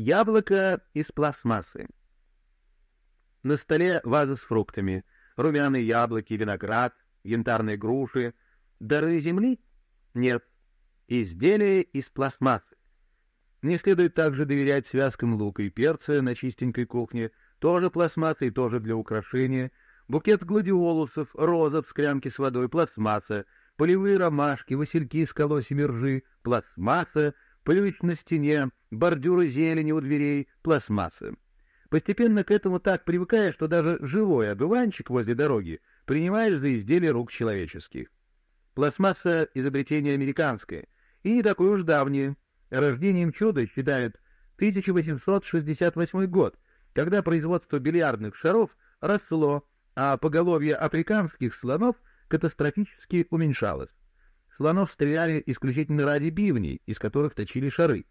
Яблоко из пластмассы. На столе ваза с фруктами, румяные яблоки, виноград, янтарные груши. Дары земли? Нет. Изделия из пластмассы. Не следует также доверять связкам лука и перца на чистенькой кухне, тоже пластмасса и тоже для украшения, букет гладиолусов, роза в склянке с водой, пластмасса, полевые ромашки, васильки с колосьями ржи, пластмасса, плющ на стене, бордюры зелени у дверей, пластмасса. Постепенно к этому так привыкаешь, что даже живой одуванчик возле дороги принимаешь за изделие рук человеческих. Пластмасса — изобретение американское, и не такое уж давнее. Рождением чуда считают 1868 год, когда производство бильярдных шаров росло, а поголовье африканских слонов катастрофически уменьшалось. Слонов стреляли исключительно ради бивней, из которых точили шары.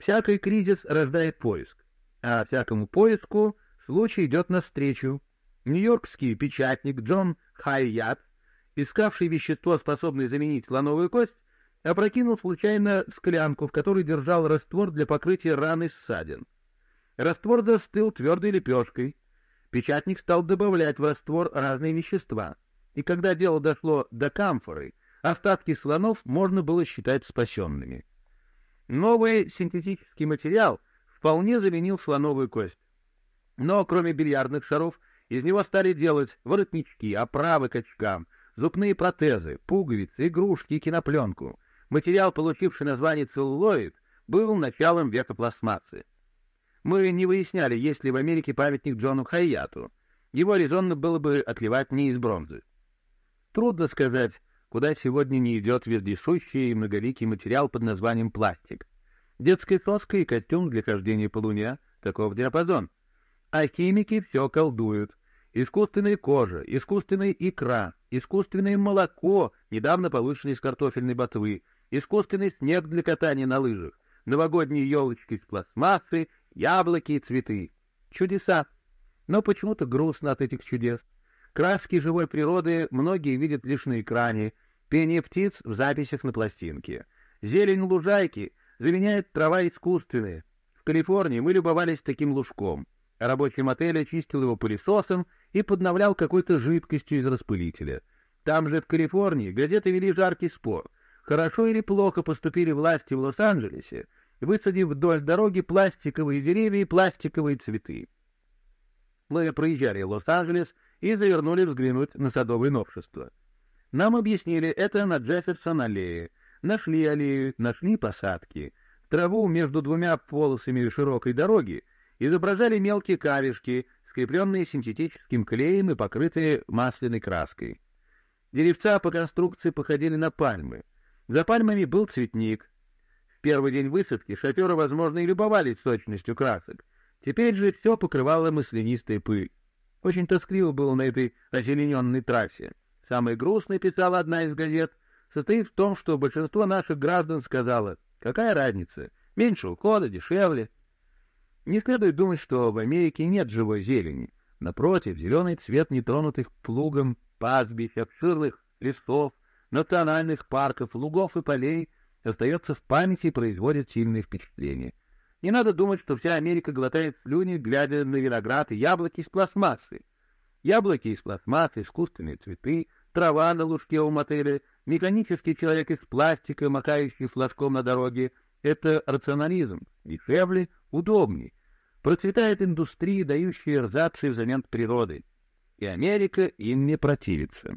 Всякий кризис рождает поиск, а всякому поиску случай идет навстречу. Нью-Йоркский печатник Джон Хайят, искавший вещество, способное заменить слоновую кость, опрокинул случайно склянку, в которой держал раствор для покрытия раны ссадин. Раствор застыл твердой лепешкой. Печатник стал добавлять в раствор разные вещества, и когда дело дошло до камфоры, остатки слонов можно было считать спасенными. Новый синтетический материал вполне заменил слоновую кость. Но кроме бильярдных шаров, из него стали делать воротнички, оправы к очкам, зубные протезы, пуговицы, игрушки и кинопленку. Материал, получивший название целлулоид, был началом века пластмассы. Мы не выясняли, есть ли в Америке памятник Джону Хайяту. Его резонно было бы отливать не из бронзы. Трудно сказать, куда сегодня не идет вездесущий и многоликий материал под названием пластик. Детская соска и костюм для хождения по луне — таков диапазон. А химики все колдуют. Искусственная кожа, искусственная икра, искусственное молоко, недавно полученное из картофельной ботвы, искусственный снег для катания на лыжах, новогодние елочки из пластмассы, яблоки и цветы. Чудеса. Но почему-то грустно от этих чудес. Краски живой природы многие видят лишь на экране, пение птиц в записях на пластинке. Зелень лужайки заменяет трава искусственная. В Калифорнии мы любовались таким лужком. Рабочий мотель очистил его пылесосом и подновлял какой-то жидкостью из распылителя. Там же, в Калифорнии, газеты вели жаркий спор. Хорошо или плохо поступили власти в Лос-Анджелесе, высадив вдоль дороги пластиковые деревья и пластиковые цветы. Мы проезжали Лос-Анджелес и завернули взглянуть на садовые новшества. Нам объяснили, это на Джефферсон-аллее. Нашли аллею, нашли посадки. Траву между двумя полосами широкой дороги изображали мелкие камешки, скрепленные синтетическим клеем и покрытые масляной краской. Деревца по конструкции походили на пальмы. За пальмами был цветник. В первый день высадки шоферы, возможно, и любовались сочностью красок. Теперь же все покрывало маслянистая пыль. Очень тоскливо было на этой озелененной трассе. Самое грустное, писала одна из газет, состоит в том, что большинство наших граждан сказало, какая разница, меньше ухода, дешевле. Не следует думать, что в Америке нет живой зелени. Напротив, зеленый цвет нетронутых плугом пастбищ, обширных лесов, национальных парков, лугов и полей остается в памяти и производит сильные впечатления. Не надо думать, что вся Америка глотает слюни, глядя на виноград и яблоки из пластмассы. Яблоки из пластмассы, искусственные цветы, трава на лужке у мотеля, механический человек из пластика, макающий флажком на дороге — это рационализм, дешевле, удобнее. Процветает индустрия, дающая эрзацы взамен природы. И Америка им не противится.